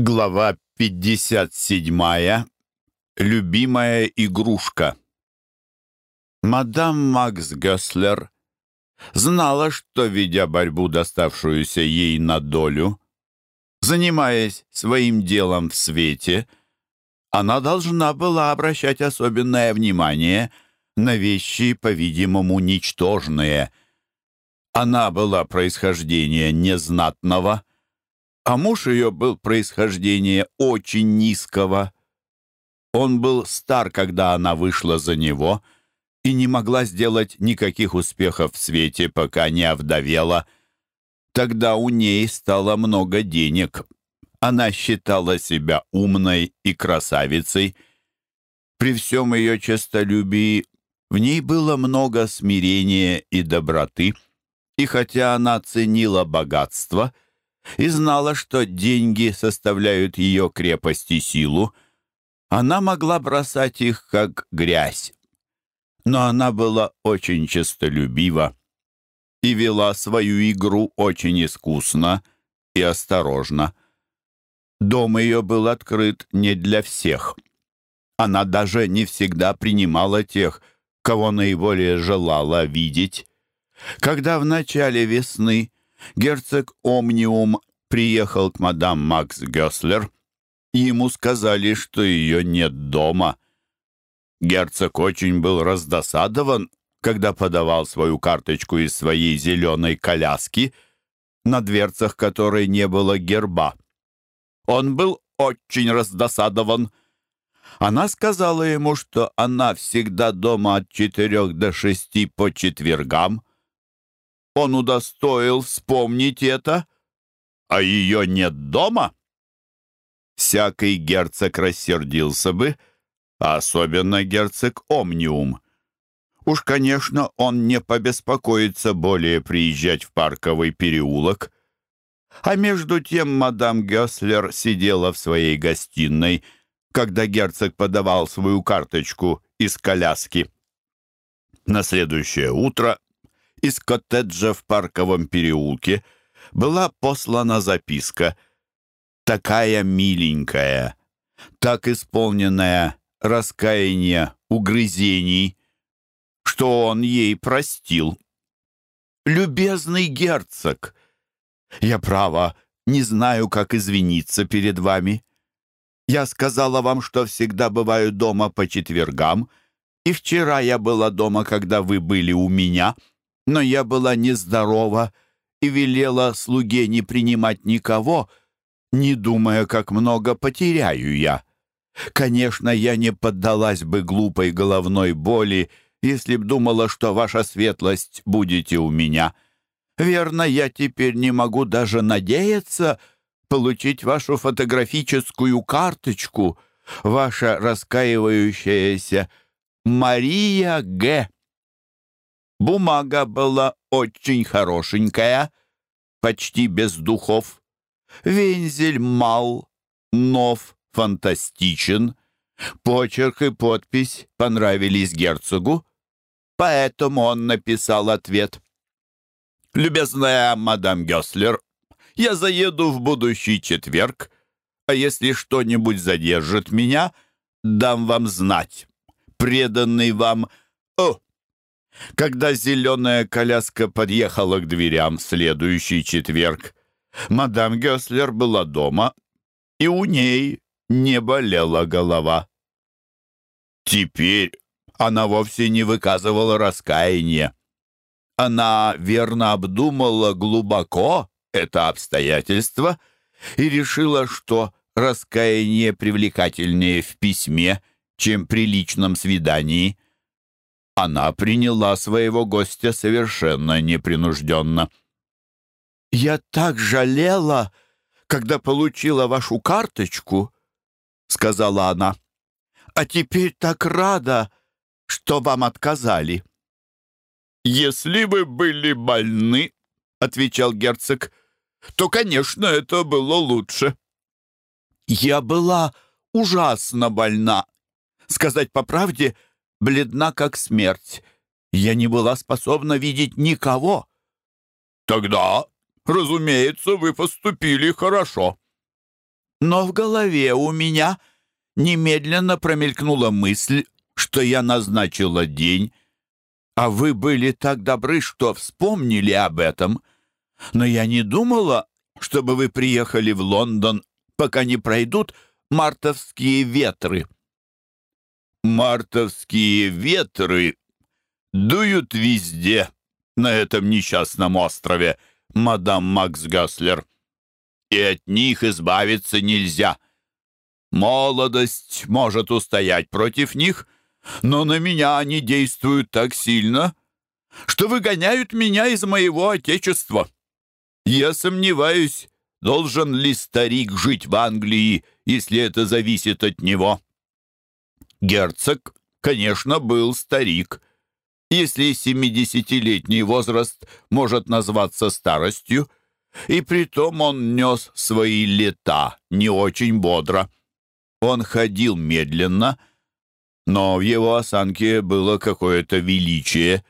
Глава 57. Любимая игрушка. Мадам Макс Гёслер знала, что, ведя борьбу, доставшуюся ей на долю, занимаясь своим делом в свете, она должна была обращать особенное внимание на вещи, по-видимому, ничтожные. Она была происхождения незнатного, а муж ее был происхождения очень низкого. Он был стар, когда она вышла за него, и не могла сделать никаких успехов в свете, пока не овдовела. Тогда у ней стало много денег. Она считала себя умной и красавицей. При всем ее честолюбии в ней было много смирения и доброты, и хотя она ценила богатство — и знала, что деньги составляют ее крепость и силу, она могла бросать их как грязь. Но она была очень честолюбива и вела свою игру очень искусно и осторожно. Дом ее был открыт не для всех. Она даже не всегда принимала тех, кого наиболее желала видеть. Когда в начале весны герцог Омниум приехал к мадам Макс Гёслер, ему сказали, что ее нет дома. Герцог очень был раздосадован, когда подавал свою карточку из своей зеленой коляски, на дверцах которой не было герба. Он был очень раздосадован. Она сказала ему, что она всегда дома от четырех до шести по четвергам, он удостоил вспомнить это, а ее нет дома? Всякий герцог рассердился бы, а особенно герцог Омниум. Уж, конечно, он не побеспокоится более приезжать в парковый переулок. А между тем мадам Гёслер сидела в своей гостиной, когда герцог подавал свою карточку из коляски. На следующее утро из коттеджа в парковом переулке была послана записка «Такая миленькая, так исполненная раскаяния, угрызений, что он ей простил. Любезный герцог, я, право, не знаю, как извиниться перед вами. Я сказала вам, что всегда бываю дома по четвергам, и вчера я была дома, когда вы были у меня» но я была нездорова и велела слуге не принимать никого, не думая, как много потеряю я. Конечно, я не поддалась бы глупой головной боли, если б думала, что ваша светлость будете у меня. Верно, я теперь не могу даже надеяться получить вашу фотографическую карточку, ваша раскаивающаяся Мария Г. Бумага была очень хорошенькая, почти без духов. Вензель мал, нов, фантастичен. Почерк и подпись понравились герцогу, поэтому он написал ответ. «Любезная мадам Гёслер, я заеду в будущий четверг, а если что-нибудь задержит меня, дам вам знать. Преданный вам... О, когда зеленая коляска подъехала к дверям в следующий четверг, мадам Гёслер была дома, и у ней не болела голова. Теперь она вовсе не выказывала раскаяния. Она верно обдумала глубоко это обстоятельство и решила, что раскаяние привлекательнее в письме, чем при личном свидании — она приняла своего гостя совершенно непринужденно. «Я так жалела, когда получила вашу карточку», — сказала она. «А теперь так рада, что вам отказали». «Если вы были больны», — отвечал герцог, — «то, конечно, это было лучше». «Я была ужасно больна. Сказать по правде — бледна как смерть. Я не была способна видеть никого. Тогда, разумеется, вы поступили хорошо. Но в голове у меня немедленно промелькнула мысль, что я назначила день, а вы были так добры, что вспомнили об этом. Но я не думала, чтобы вы приехали в Лондон, пока не пройдут мартовские ветры. Мартовские ветры дуют везде, на этом несчастном острове, мадам Макс Гаслер, и от них избавиться нельзя. Молодость может устоять против них, но на меня они действуют так сильно, что выгоняют меня из моего отечества. Я сомневаюсь, должен ли старик жить в Англии, если это зависит от него. Герцог, конечно, был старик. Если семидесятилетний возраст может назваться старостью, и притом он нес свои лета не очень бодро. Он ходил медленно, но в его осанке было какое-то величие.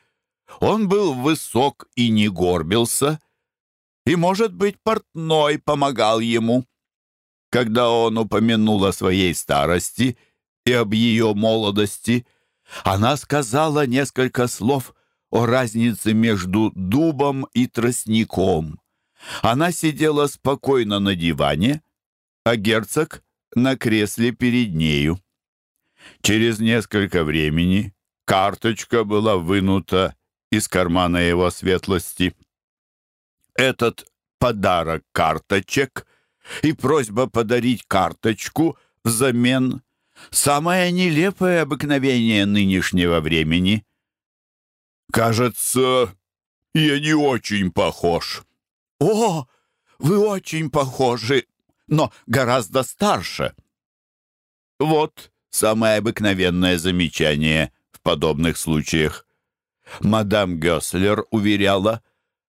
Он был высок и не горбился, и, может быть, портной помогал ему. Когда он упомянул о своей старости и об ее молодости, она сказала несколько слов о разнице между дубом и тростником. Она сидела спокойно на диване, а герцог — на кресле перед нею. Через несколько времени карточка была вынута из кармана его светлости — этот подарок карточек и просьба подарить карточку взамен самое нелепое обыкновение нынешнего времени. «Кажется, я не очень похож». «О, вы очень похожи, но гораздо старше». Вот самое обыкновенное замечание в подобных случаях. Мадам Гёслер уверяла,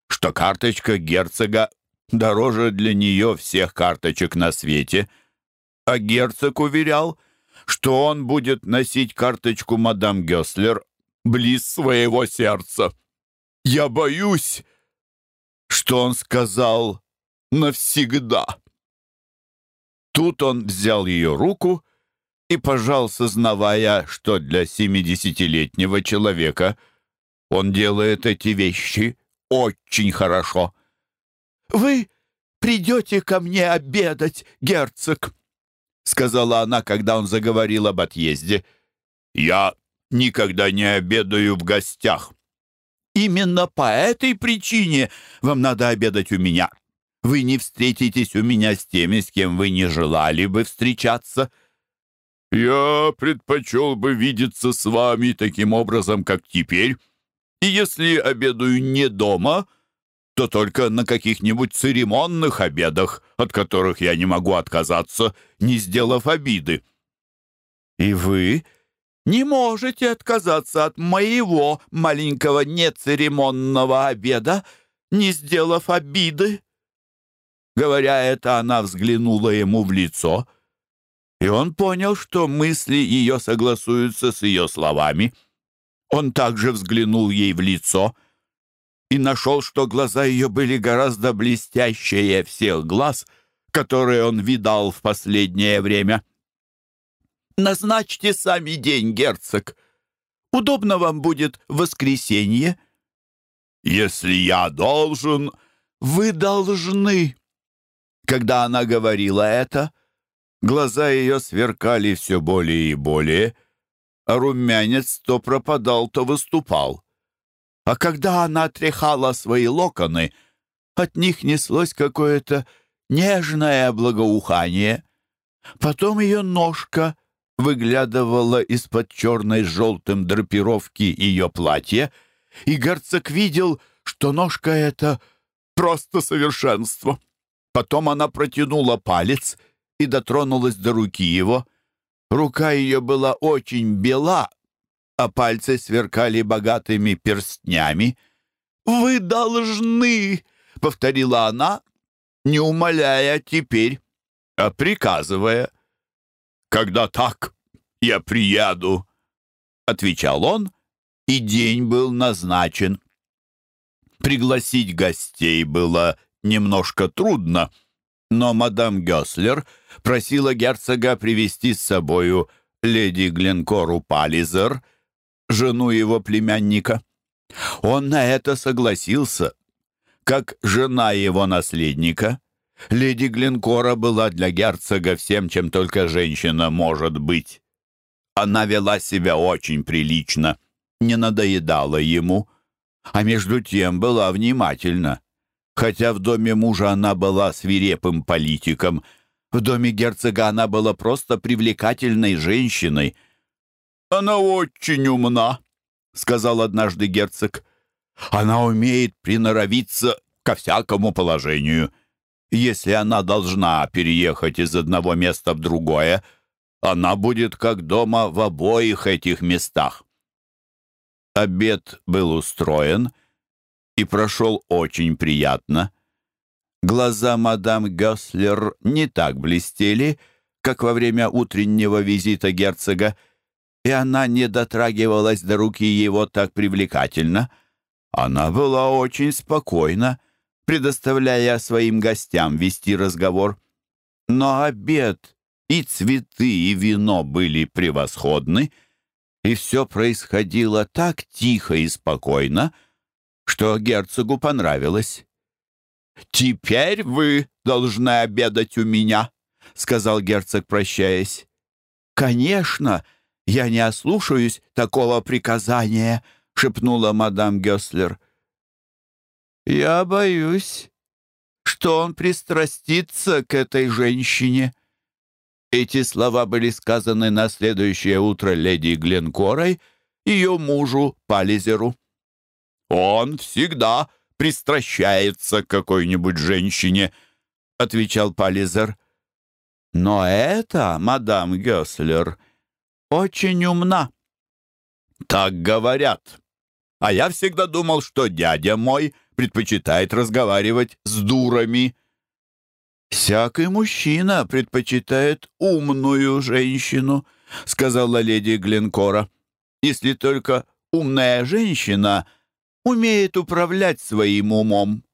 что карточка герцога дороже для нее всех карточек на свете, а герцог уверял, что он будет носить карточку мадам Гёслер близ своего сердца. Я боюсь, что он сказал навсегда. Тут он взял ее руку и пожал, сознавая, что для семидесятилетнего человека он делает эти вещи очень хорошо. «Вы придете ко мне обедать, герцог?» — сказала она, когда он заговорил об отъезде. «Я никогда не обедаю в гостях». «Именно по этой причине вам надо обедать у меня. Вы не встретитесь у меня с теми, с кем вы не желали бы встречаться». «Я предпочел бы видеться с вами таким образом, как теперь», и если обедаю не дома, то только на каких-нибудь церемонных обедах, от которых я не могу отказаться, не сделав обиды. И вы не можете отказаться от моего маленького нецеремонного обеда, не сделав обиды. Говоря это, она взглянула ему в лицо, и он понял, что мысли ее согласуются с ее словами — он также взглянул ей в лицо и нашел, что глаза ее были гораздо блестящее всех глаз, которые он видал в последнее время. «Назначьте сами день, герцог. Удобно вам будет воскресенье?» «Если я должен...» «Вы должны!» Когда она говорила это, глаза ее сверкали все более и более — а румянец то пропадал, то выступал. А когда она тряхала свои локоны, от них неслось какое-то нежное благоухание. Потом ее ножка выглядывала из-под черной с желтым драпировки ее платья, и герцог видел, что ножка эта просто совершенство. Потом она протянула палец и дотронулась до руки его — Рука ее была очень бела, а пальцы сверкали богатыми перстнями. «Вы должны!» — повторила она, не умоляя теперь, а приказывая. «Когда так, я приеду», — отвечал он, и день был назначен. Пригласить гостей было немножко трудно, Но мадам Гёслер просила герцога привести с собою леди Гленкору Пализер, жену его племянника. Он на это согласился. Как жена его наследника, леди Гленкора была для герцога всем, чем только женщина может быть. Она вела себя очень прилично, не надоедала ему, а между тем была внимательна. Хотя в доме мужа она была свирепым политиком, в доме герцога она была просто привлекательной женщиной. «Она очень умна», — сказал однажды герцог. «Она умеет приноровиться ко всякому положению. Если она должна переехать из одного места в другое, она будет как дома в обоих этих местах». Обед был устроен и прошел очень приятно. Глаза мадам Гёслер не так блестели, как во время утреннего визита герцога, и она не дотрагивалась до руки его так привлекательно. Она была очень спокойна, предоставляя своим гостям вести разговор. Но обед и цветы, и вино были превосходны, и все происходило так тихо и спокойно, что герцогу понравилось. «Теперь вы должны обедать у меня», — сказал герцог, прощаясь. «Конечно, я не ослушаюсь такого приказания», — шепнула мадам Гёслер. «Я боюсь, что он пристрастится к этой женщине». Эти слова были сказаны на следующее утро леди Гленкорой, ее мужу Пализеру. «Он всегда пристращается к какой-нибудь женщине», — отвечал Пализер. «Но это, мадам Гёслер, очень умна». «Так говорят. А я всегда думал, что дядя мой предпочитает разговаривать с дурами». «Всякий мужчина предпочитает умную женщину», — сказала леди Гленкора. «Если только умная женщина — умеет управлять своим умом.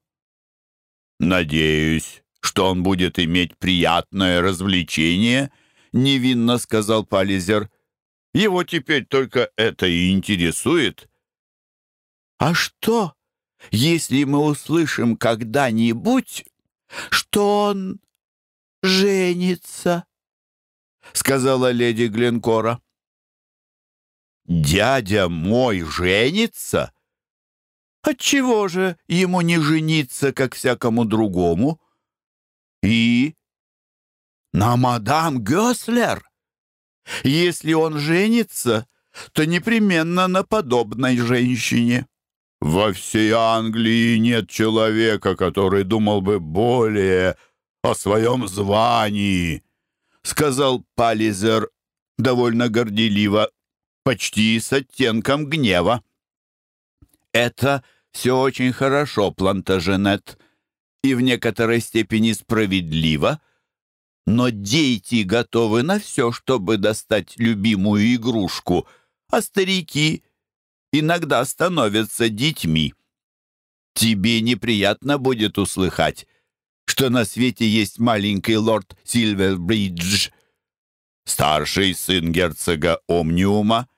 «Надеюсь, что он будет иметь приятное развлечение», — невинно сказал Пализер. «Его теперь только это и интересует». «А что, если мы услышим когда-нибудь, что он женится?» — сказала леди Гленкора. «Дядя мой женится?» Отчего же ему не жениться, как всякому другому? И на мадам Гёслер? Если он женится, то непременно на подобной женщине. Во всей Англии нет человека, который думал бы более о своем звании, сказал Пализер довольно горделиво, почти с оттенком гнева. Это все очень хорошо, Плантаженет, и в некоторой степени справедливо, но дети готовы на все, чтобы достать любимую игрушку, а старики иногда становятся детьми. Тебе неприятно будет услыхать, что на свете есть маленький лорд Сильвербридж, старший сын герцога Омниума.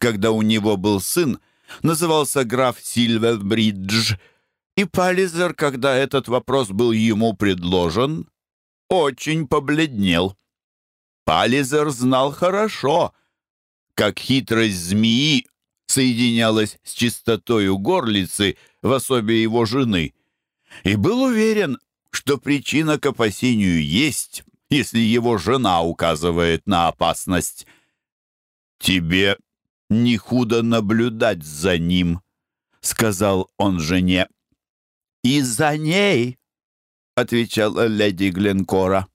Когда у него был сын, назывался граф Сильвербридж, и Паллизер, когда этот вопрос был ему предложен, очень побледнел. Паллизер знал хорошо, как хитрость змеи соединялась с чистотою горлицы в особе его жены, и был уверен, что причина к опасению есть, если его жена указывает на опасность. «Тебе не худо наблюдать за ним», — сказал он жене. «И за ней», — отвечала леди Гленкора.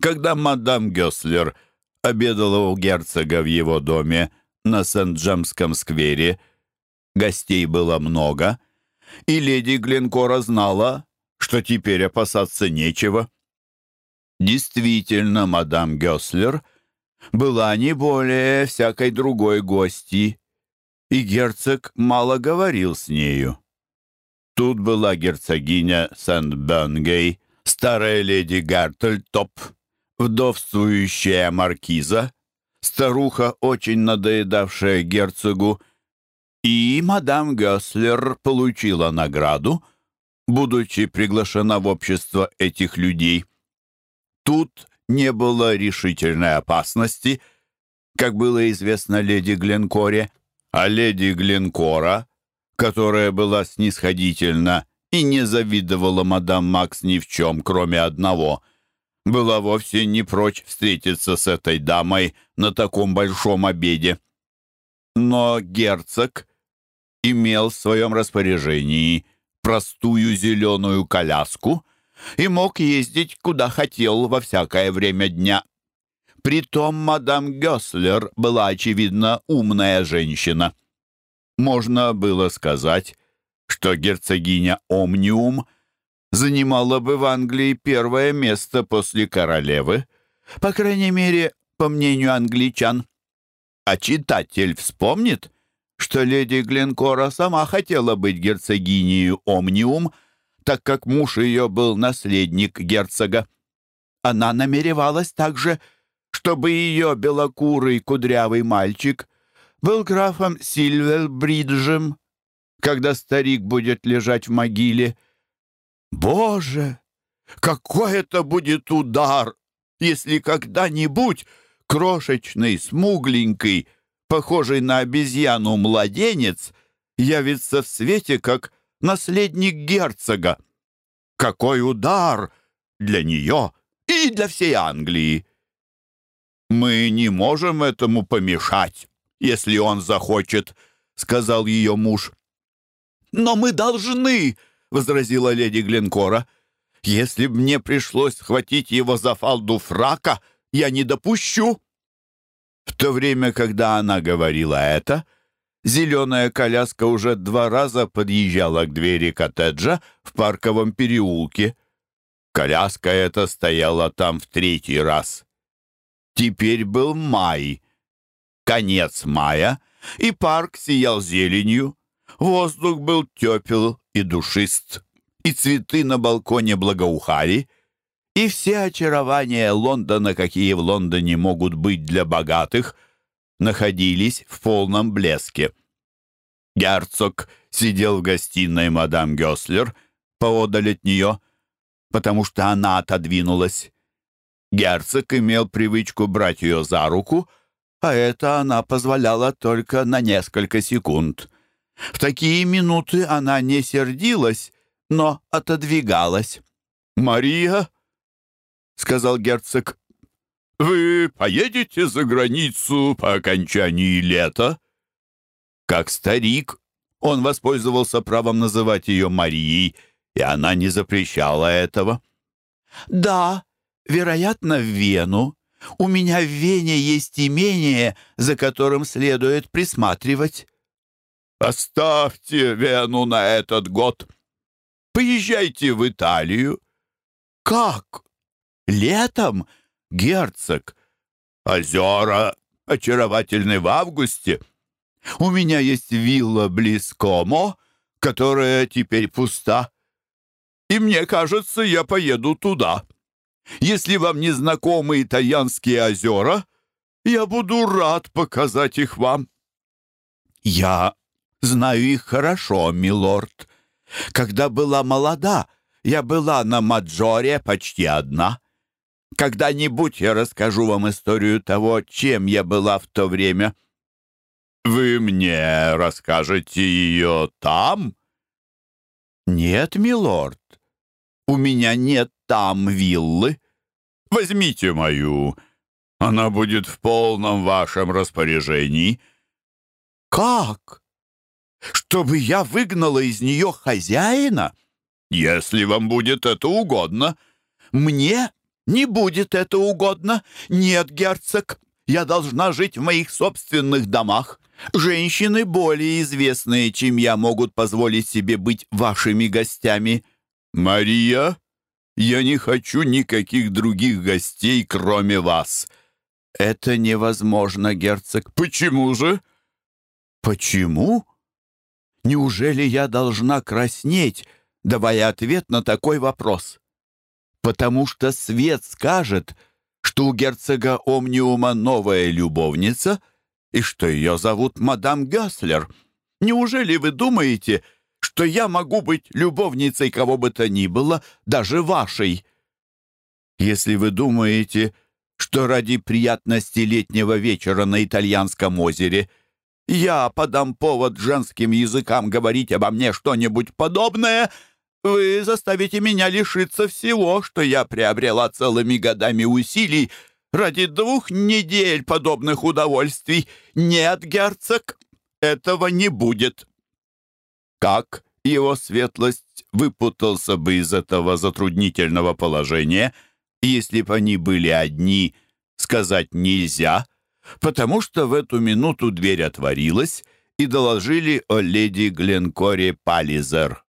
Когда мадам Гёслер обедала у герцога в его доме на Сент-Джемском сквере, гостей было много, и леди Гленкора знала, что теперь опасаться нечего. Действительно, мадам Гёслер — была не более всякой другой гости, и герцог мало говорил с нею. Тут была герцогиня Сент-Бенгей старая леди Гартельтоп, вдовствующая маркиза, старуха, очень надоедавшая герцогу, и мадам Гёслер получила награду, будучи приглашена в общество этих людей. Тут не было решительной опасности, как было известно леди Гленкоре, а леди Гленкора, которая была снисходительна и не завидовала мадам Макс ни в чем, кроме одного, была вовсе не прочь встретиться с этой дамой на таком большом обеде. Но герцог имел в своем распоряжении простую зеленую коляску и мог ездить куда хотел во всякое время дня. Притом мадам Гёслер была, очевидно, умная женщина. Можно было сказать, что герцогиня Омниум занимала бы в Англии первое место после королевы, по крайней мере, по мнению англичан. А читатель вспомнит, что леди Гленкора сама хотела быть герцогиней Омниум, так как муж ее был наследник герцога. Она намеревалась также, чтобы ее белокурый кудрявый мальчик был графом Сильвербриджем, когда старик будет лежать в могиле. Боже, какой это будет удар, если когда-нибудь крошечный, смугленький, похожий на обезьяну младенец, явится в свете как наследник герцога. Какой удар для нее и для всей Англии! Мы не можем этому помешать, если он захочет, — сказал ее муж. «Но мы должны!» — возразила леди Гленкора. «Если б мне пришлось схватить его за фалду фрака, я не допущу!» В то время, когда она говорила это, зеленая коляска уже два раза подъезжала к двери коттеджа в парковом переулке. Коляска эта стояла там в третий раз. Теперь был май, конец мая, и парк сиял зеленью. Воздух был тепел и душист, и цветы на балконе благоухали, и все очарования Лондона, какие в Лондоне могут быть для богатых, находились в полном блеске. Герцог сидел в гостиной мадам Гёслер поодаль от нее, потому что она отодвинулась. Герцог имел привычку брать ее за руку, а это она позволяла только на несколько секунд. В такие минуты она не сердилась, но отодвигалась. «Мария», — сказал герцог, — «вы поедете за границу по окончании лета?» Как старик, он воспользовался правом называть ее Марией, и она не запрещала этого. «Да, вероятно, в Вену. У меня в Вене есть имение, за которым следует присматривать». «Оставьте Вену на этот год. Поезжайте в Италию». «Как? Летом, герцог? Озера очаровательны в августе. У меня есть вилла близ Комо, которая теперь пуста. И мне кажется, я поеду туда. Если вам не знакомы итальянские озера, я буду рад показать их вам». «Я Знаю их хорошо, милорд. Когда была молода, я была на Маджоре почти одна. Когда-нибудь я расскажу вам историю того, чем я была в то время». «Вы мне расскажете ее там?» «Нет, милорд, у меня нет там виллы. Возьмите мою, она будет в полном вашем распоряжении». «Как?» чтобы я выгнала из нее хозяина? Если вам будет это угодно. Мне не будет это угодно. Нет, герцог, я должна жить в моих собственных домах. Женщины более известные, чем я, могут позволить себе быть вашими гостями. Мария, я не хочу никаких других гостей, кроме вас. Это невозможно, герцог. Почему же? Почему? Неужели я должна краснеть, давая ответ на такой вопрос? потому что свет скажет, что у герцога Омниума новая любовница и что ее зовут мадам Гёслер. Неужели вы думаете, что я могу быть любовницей кого бы то ни было, даже вашей? Если вы думаете, что ради приятности летнего вечера на итальянском озере я подам повод женским языкам говорить обо мне что-нибудь подобное, вы заставите меня лишиться всего, что я приобрела целыми годами усилий ради двух недель подобных удовольствий. Нет, герцог, этого не будет. Как его светлость выпутался бы из этого затруднительного положения — если бы они были одни, сказать нельзя, потому что в эту минуту дверь отворилась и доложили о леди Гленкоре Паллизер.